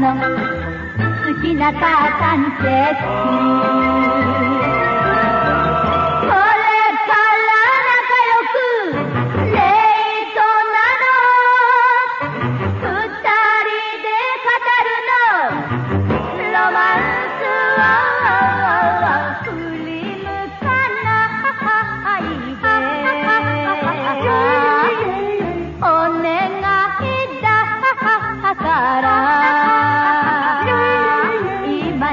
の好きな母さんって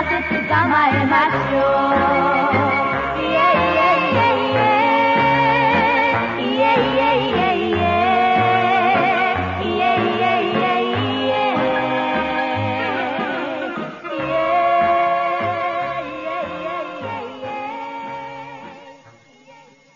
Pasy, ty dama je